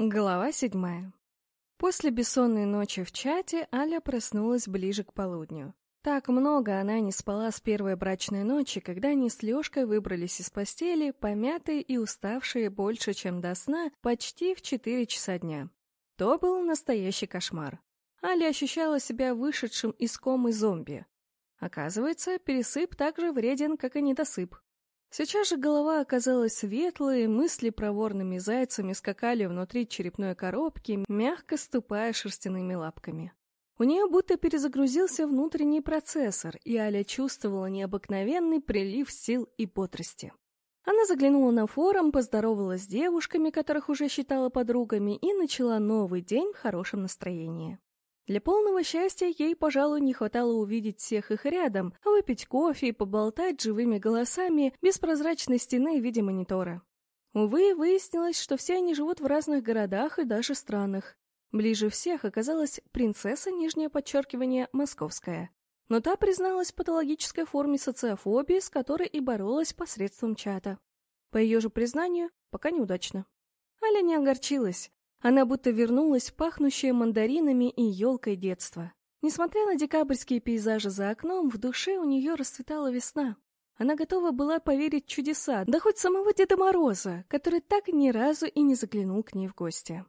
Глава седьмая. После бессонной ночи в чате Аля проснулась ближе к полудню. Так много она не спала с первой брачной ночи, когда они с Лёшкой выбрались из постели, помятые и уставшие больше, чем до сна, почти в четыре часа дня. То был настоящий кошмар. Аля ощущала себя вышедшим из комы зомби. Оказывается, пересып так же вреден, как и недосып. Сейчас же голова оказалась светлой, мысли проворными зайцами скакали внутри черепной коробки, мягко ступая шерстяными лапками. У нее будто перезагрузился внутренний процессор, и Аля чувствовала необыкновенный прилив сил и бодрости. Она заглянула на форум, поздоровалась с девушками, которых уже считала подругами, и начала новый день в хорошем настроении. Для полного счастья ей, пожалуй, не хватало увидеть всех их рядом, выпить кофе и поболтать живыми голосами без прозрачной стены в виде монитора. Увы, выяснилось, что все они живут в разных городах и даже странах. Ближе всех оказалась принцесса, нижнее подчеркивание, московская. Но та призналась в патологической форме социофобии, с которой и боролась посредством чата. По ее же признанию, пока неудачно. Аля не огорчилась. Она будто вернулась в пахнущее мандаринами и елкой детства. Несмотря на декабрьские пейзажи за окном, в душе у нее расцветала весна. Она готова была поверить в чудеса, да хоть самого Деда Мороза, который так ни разу и не заглянул к ней в гости.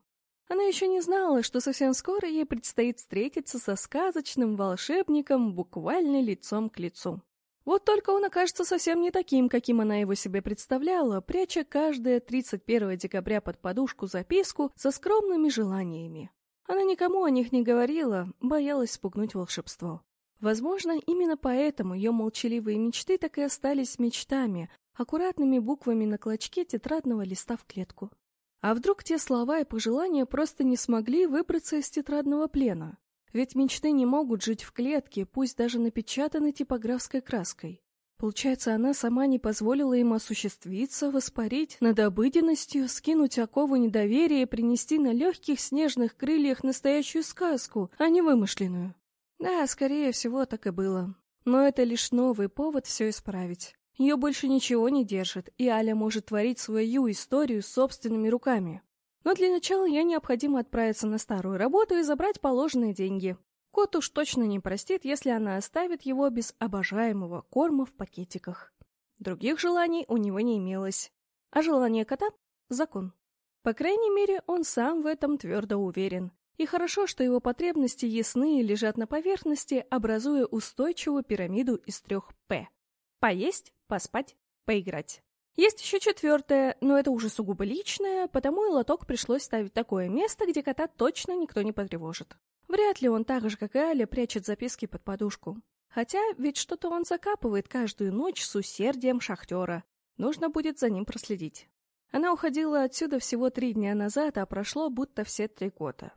Она еще не знала, что совсем скоро ей предстоит встретиться со сказочным волшебником буквально лицом к лицу. Вот только он окажется совсем не таким, каким она его себе представляла, пряча каждое 31 декабря под подушку записку со скромными желаниями. Она никому о них не говорила, боялась спугнуть волшебство. Возможно, именно поэтому ее молчаливые мечты так и остались мечтами, аккуратными буквами на клочке тетрадного листа в клетку. А вдруг те слова и пожелания просто не смогли выбраться из тетрадного плена? Ведь мечты не могут жить в клетке, пусть даже напечатанной типографской краской. Получается, она сама не позволила им осуществиться, воспарить над обыденностью, скинуть окову недоверия и принести на легких снежных крыльях настоящую сказку, а не вымышленную. Да, скорее всего, так и было. Но это лишь новый повод все исправить. Ее больше ничего не держит, и Аля может творить свою историю собственными руками. Но для начала ей необходимо отправиться на старую работу и забрать положенные деньги. Кот уж точно не простит, если она оставит его без обожаемого корма в пакетиках. Других желаний у него не имелось. А желание кота — закон. По крайней мере, он сам в этом твердо уверен. И хорошо, что его потребности ясны и лежат на поверхности, образуя устойчивую пирамиду из трех «П». Поесть, поспать, поиграть. Есть еще четвертое, но это уже сугубо личное, потому и лоток пришлось ставить такое место, где кота точно никто не потревожит. Вряд ли он так же, как и Аля, прячет записки под подушку. Хотя ведь что-то он закапывает каждую ночь с усердием шахтера. Нужно будет за ним проследить. Она уходила отсюда всего три дня назад, а прошло будто все три года.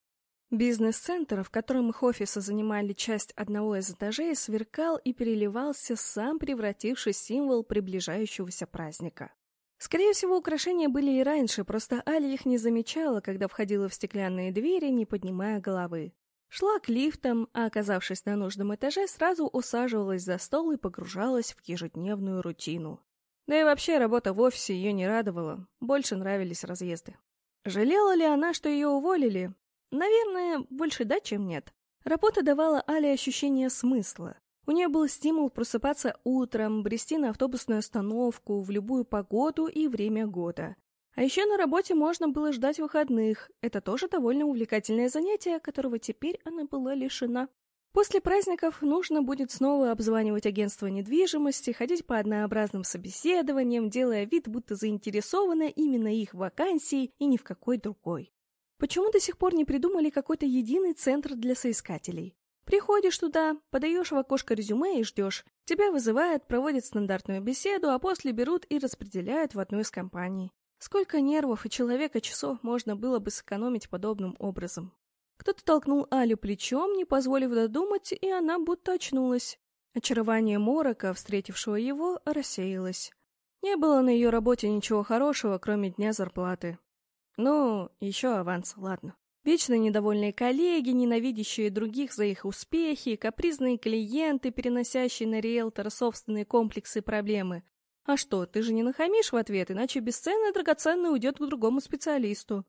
Бизнес-центр, в котором их офисы занимали часть одного из этажей, сверкал и переливался сам превративший символ приближающегося праздника. Скорее всего, украшения были и раньше, просто Али их не замечала, когда входила в стеклянные двери, не поднимая головы. Шла к лифтам, а, оказавшись на нужном этаже, сразу усаживалась за стол и погружалась в ежедневную рутину. Да и вообще работа в офисе ее не радовала, больше нравились разъезды. Жалела ли она, что ее уволили? Наверное, больше да, чем нет. Работа давала Але ощущение смысла. У нее был стимул просыпаться утром, брести на автобусную остановку в любую погоду и время года. А еще на работе можно было ждать выходных. Это тоже довольно увлекательное занятие, которого теперь она была лишена. После праздников нужно будет снова обзванивать агентство недвижимости, ходить по однообразным собеседованиям, делая вид, будто заинтересована именно их вакансией и ни в какой другой. Почему до сих пор не придумали какой-то единый центр для соискателей? Приходишь туда, подаешь в окошко резюме и ждешь. Тебя вызывают, проводят стандартную беседу, а после берут и распределяют в одну из компаний. Сколько нервов и человека часов можно было бы сэкономить подобным образом? Кто-то толкнул Алю плечом, не позволив додумать, и она будто очнулась. Очарование Морока, встретившего его, рассеялось. Не было на ее работе ничего хорошего, кроме дня зарплаты. Ну, еще аванс, ладно. Вечно недовольные коллеги, ненавидящие других за их успехи, капризные клиенты, переносящие на риэлтора собственные комплексы и проблемы. А что, ты же не нахамишь в ответ, иначе бесценное драгоценное уйдет к другому специалисту.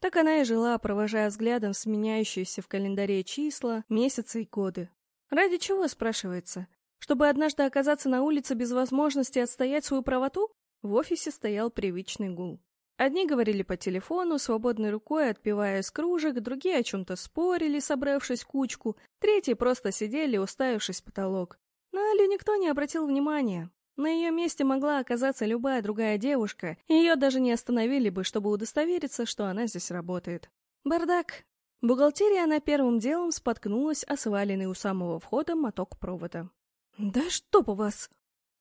Так она и жила, провожая взглядом сменяющиеся в календаре числа, месяцы и годы. Ради чего, спрашивается? Чтобы однажды оказаться на улице без возможности отстоять свою правоту? В офисе стоял привычный гул. Одни говорили по телефону, свободной рукой отпивая из кружек, другие о чем-то спорили, собравшись кучку, третьи просто сидели, уставившись в потолок. На Алю никто не обратил внимания. На ее месте могла оказаться любая другая девушка, и ее даже не остановили бы, чтобы удостовериться, что она здесь работает. Бардак. Бухгалтерия она первым делом споткнулась о сваленный у самого входа моток провода. «Да что по вас!»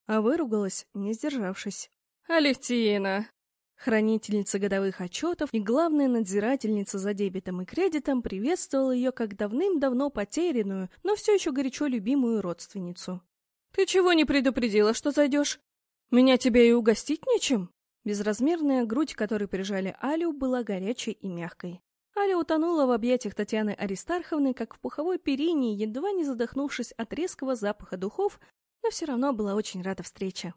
А выругалась, не сдержавшись. «Алевтина!» Хранительница годовых отчетов и главная надзирательница за дебетом и кредитом приветствовала ее как давным-давно потерянную, но все еще горячо любимую родственницу. «Ты чего не предупредила, что зайдешь? Меня тебе и угостить нечем?» Безразмерная грудь, которой прижали Алю, была горячей и мягкой. Аля утонула в объятиях Татьяны Аристарховны, как в пуховой перине, едва не задохнувшись от резкого запаха духов, но все равно была очень рада встрече.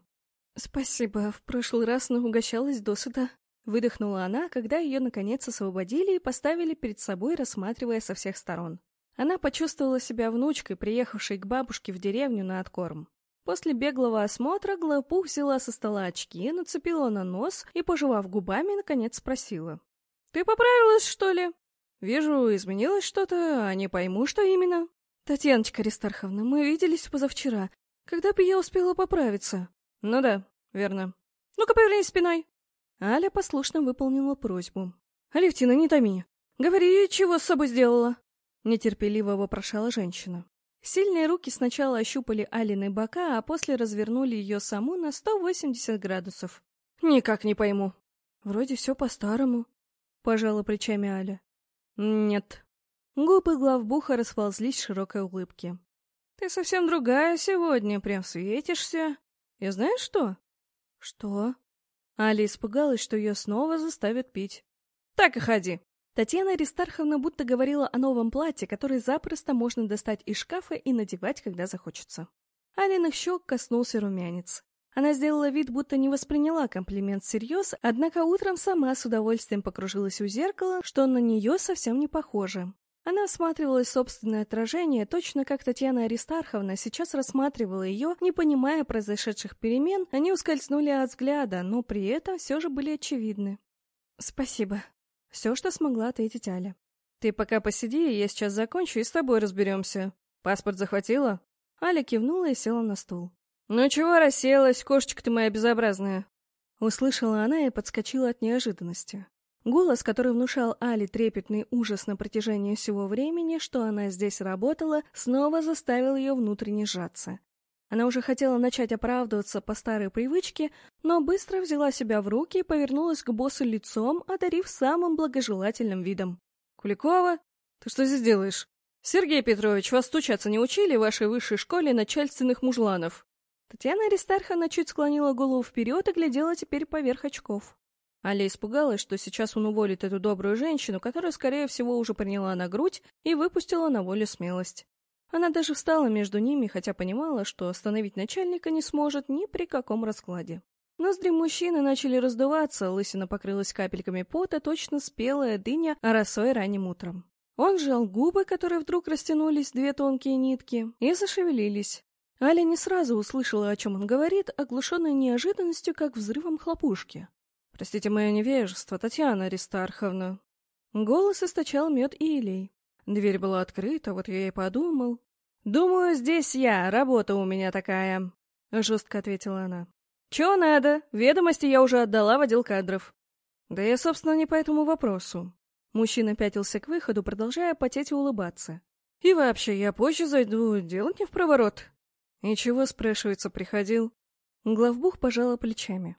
«Спасибо, в прошлый раз наугощалась досыта», — выдохнула она, когда ее наконец освободили и поставили перед собой, рассматривая со всех сторон. Она почувствовала себя внучкой, приехавшей к бабушке в деревню на откорм. После беглого осмотра Глопух взяла со стола очки, нацепила на нос и, пожевав губами, наконец спросила. «Ты поправилась, что ли? Вижу, изменилось что-то, а не пойму, что именно». «Татьяночка Аристарховна, мы виделись позавчера. Когда бы я успела поправиться?» «Ну да, верно. Ну-ка, повернись спиной!» Аля послушно выполнила просьбу. «Алевтина, не томи. Говори, чего с собой сделала?» Нетерпеливо вопрошала женщина. Сильные руки сначала ощупали Алины бока, а после развернули ее саму на 180 градусов. «Никак не пойму». «Вроде все по-старому», — пожала плечами Аля. «Нет». Губы главбуха расползлись в широкой улыбке. «Ты совсем другая сегодня, прям светишься. И знаешь что? Что? Али испугалась, что ее снова заставят пить. Так и ходи. Татьяна Аристарховна будто говорила о новом платье, которое запросто можно достать из шкафа и надевать, когда захочется. Алиных щек коснулся румянец. Она сделала вид, будто не восприняла комплимент всерьез, однако утром сама с удовольствием покружилась у зеркала, что на нее совсем не похоже. Она осматривала собственное отражение, точно как Татьяна Аристарховна сейчас рассматривала ее, не понимая произошедших перемен, они ускользнули от взгляда, но при этом все же были очевидны. «Спасибо». Все, что смогла ответить Аля. «Ты пока посиди, я сейчас закончу и с тобой разберемся. Паспорт захватила?» Аля кивнула и села на стул. «Ну чего расселась, кошечка ты моя безобразная?» Услышала она и подскочила от неожиданности. Голос, который внушал Али трепетный ужас на протяжении всего времени, что она здесь работала, снова заставил ее внутренне сжаться. Она уже хотела начать оправдываться по старой привычке, но быстро взяла себя в руки и повернулась к боссу лицом, одарив самым благожелательным видом. «Куликова, ты что здесь делаешь? Сергей Петрович, вас стучаться не учили в вашей высшей школе начальственных мужланов?» Татьяна Аристарховна чуть склонила голову вперед и глядела теперь поверх очков. Аля испугалась, что сейчас он уволит эту добрую женщину, которая, скорее всего, уже приняла на грудь и выпустила на волю смелость. Она даже встала между ними, хотя понимала, что остановить начальника не сможет ни при каком раскладе. Ноздри мужчины начали раздуваться, лысина покрылась капельками пота, точно спелая дыня, росой ранним утром. Он сжал губы, которые вдруг растянулись две тонкие нитки, и зашевелились. Аля не сразу услышала, о чем он говорит, оглушенная неожиданностью, как взрывом хлопушки. Простите мое невежество, Татьяна Аристарховна. Голос источал мед и елей. Дверь была открыта, вот я и подумал. «Думаю, здесь я, работа у меня такая», — жестко ответила она. «Чего надо? Ведомости я уже отдала в отдел кадров». «Да я, собственно, не по этому вопросу». Мужчина пятился к выходу, продолжая потеть и улыбаться. «И вообще, я позже зайду, дело не в проворот». «Ничего, спрашивается, приходил». Главбух пожала плечами.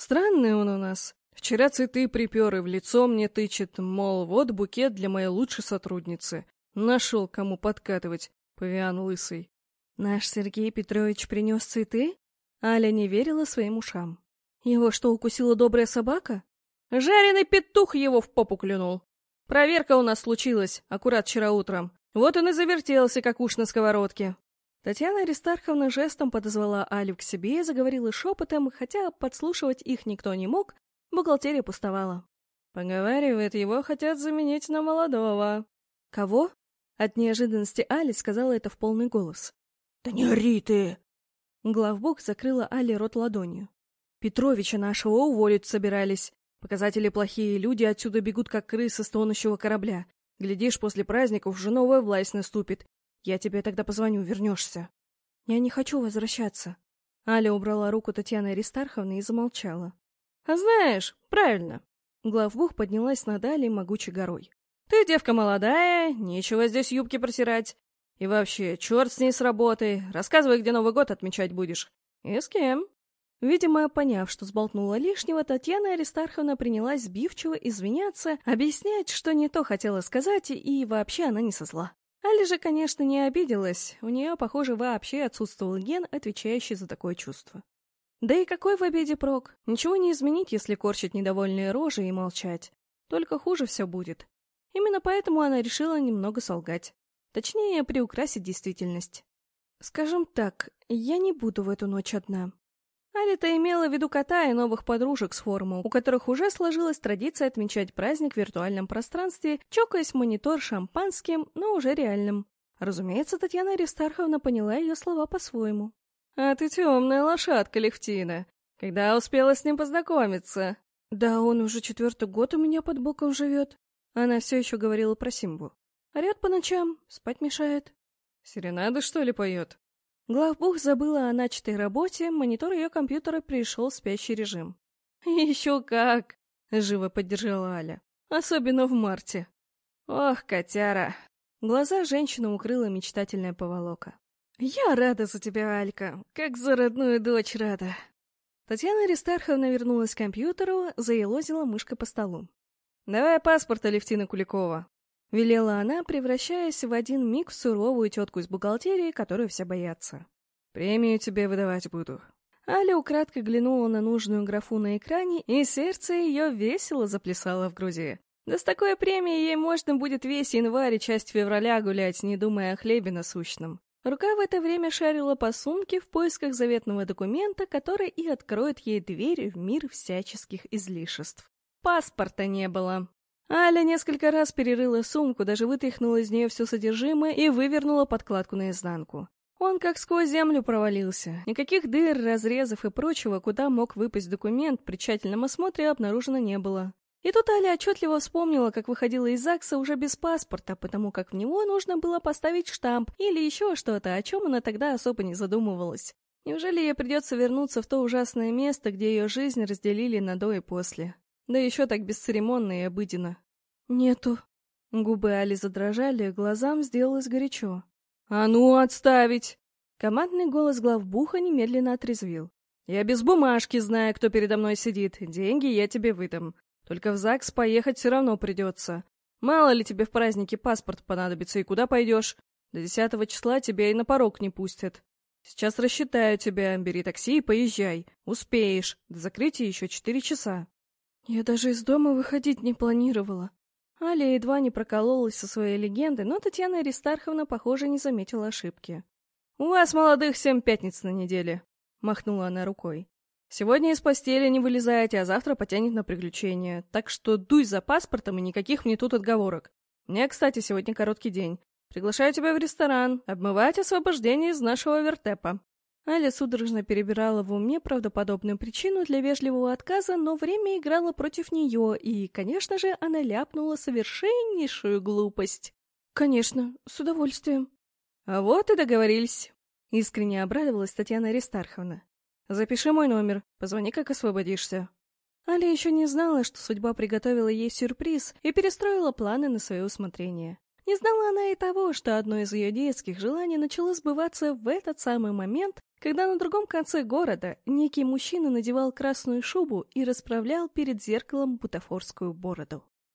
Странный он у нас. Вчера цветы припер и в лицо мне тычет, мол, вот букет для моей лучшей сотрудницы. Нашел, кому подкатывать, павиан лысый. Наш Сергей Петрович принес цветы? Аля не верила своим ушам. Его что, укусила добрая собака? Жареный петух его в попу клюнул. Проверка у нас случилась, аккурат вчера утром. Вот он и завертелся, как уж на сковородке. Татьяна Аристарховна жестом подозвала Алю к себе и заговорила шепотом, хотя подслушивать их никто не мог, бухгалтерия пустовала. Поговаривает, его хотят заменить на молодого. Кого? От неожиданности Али сказала это в полный голос. Да не ори ты! Главбух закрыла Али рот ладонью. Петровича нашего уволить собирались. Показатели плохие, люди отсюда бегут, как крысы с тонущего корабля. Глядишь, после праздников уже новая власть наступит. Я тебе тогда позвоню, вернешься. Я не хочу возвращаться. Аля убрала руку Татьяны Аристарховны и замолчала. А знаешь, правильно. Главбух поднялась над Алей могучей горой. Ты девка молодая, нечего здесь юбки просирать. И вообще, черт с ней с работой. Рассказывай, где Новый год отмечать будешь. И с кем? Видимо, поняв, что сболтнула лишнего, Татьяна Аристарховна принялась сбивчиво извиняться, объяснять, что не то хотела сказать, и вообще она не со зла. Али же, конечно, не обиделась, у нее, похоже, вообще отсутствовал ген, отвечающий за такое чувство. Да и какой в обеде прок? Ничего не изменить, если корчить недовольные рожи и молчать. Только хуже все будет. Именно поэтому она решила немного солгать. Точнее, приукрасить действительность. Скажем так, я не буду в эту ночь одна. Алита имела в виду кота и новых подружек с форума, у которых уже сложилась традиция отмечать праздник в виртуальном пространстве, чокаясь в монитор шампанским, но уже реальным. Разумеется, Татьяна Аристарховна поняла ее слова по-своему. «А ты темная лошадка, Левтина. Когда успела с ним познакомиться?» «Да он уже четвертый год у меня под боком живет». Она все еще говорила про Симбу. Орет по ночам, спать мешает. Серенады, что ли, поет? Главбух забыла о начатой работе, монитор ее компьютера пришел в спящий режим. «Еще как!» — живо поддержала Аля. «Особенно в марте». «Ох, котяра!» Глаза женщины укрыла мечтательная поволока. «Я рада за тебя, Алька, как за родную дочь рада!» Татьяна Аристарховна вернулась к компьютеру, заелозила мышкой по столу. «Давай паспорт Алевтина Куликова», — велела она, превращаясь в один миг в суровую тетку из бухгалтерии, которую все боятся. «Премию тебе выдавать буду». Аля украдкой глянула на нужную графу на экране, и сердце ее весело заплясало в груди. Да с такой премией ей можно будет весь январь и часть февраля гулять, не думая о хлебе насущном. Рука в это время шарила по сумке в поисках заветного документа, который и откроет ей дверь в мир всяческих излишеств. Паспорта не было. Аля несколько раз перерыла сумку, даже вытряхнула из нее все содержимое и вывернула подкладку наизнанку. Он как сквозь землю провалился. Никаких дыр, разрезов и прочего, куда мог выпасть документ, при тщательном осмотре обнаружено не было. И тут Аля отчетливо вспомнила, как выходила из ЗАГСа уже без паспорта, потому как в него нужно было поставить штамп или еще что-то, о чем она тогда особо не задумывалась. Неужели ей придется вернуться в то ужасное место, где ее жизнь разделили на до и после? Да еще так бесцеремонно и обыденно. «Нету». Губы Али задрожали, глазам сделалось горячо. «А ну, отставить!» Командный голос главбуха немедленно отрезвил. «Я без бумажки знаю, кто передо мной сидит. Деньги я тебе выдам. Только в ЗАГС поехать все равно придется. Мало ли тебе в празднике паспорт понадобится, и куда пойдешь? До десятого числа тебя и на порог не пустят. Сейчас рассчитаю тебя, бери такси и поезжай. Успеешь. До закрытия еще четыре часа». Я даже из дома выходить не планировала. Аля едва не прокололась со своей легендой, но Татьяна Аристарховна, похоже, не заметила ошибки. «У вас, молодых, семь пятниц на неделе», — махнула она рукой. «Сегодня из постели не вылезаете, а завтра потянет на приключения. Так что дуй за паспортом и никаких мне тут отговорок. Мне, кстати, сегодня короткий день. Приглашаю тебя в ресторан, обмывать освобождение из нашего вертепа». Аля судорожно перебирала в уме правдоподобную причину для вежливого отказа, но время играло против нее, и, конечно же, она ляпнула совершеннейшую глупость. «Конечно, с удовольствием». «А вот и договорились», — искренне обрадовалась Татьяна Аристарховна. «Запиши мой номер, позвони, как освободишься». Аля еще не знала, что судьба приготовила ей сюрприз и перестроила планы на свое усмотрение. Не знала она и того, что одно из ее детских желаний начало сбываться в этот самый момент, когда на другом конце города некий мужчина надевал красную шубу и расправлял перед зеркалом бутафорскую бороду.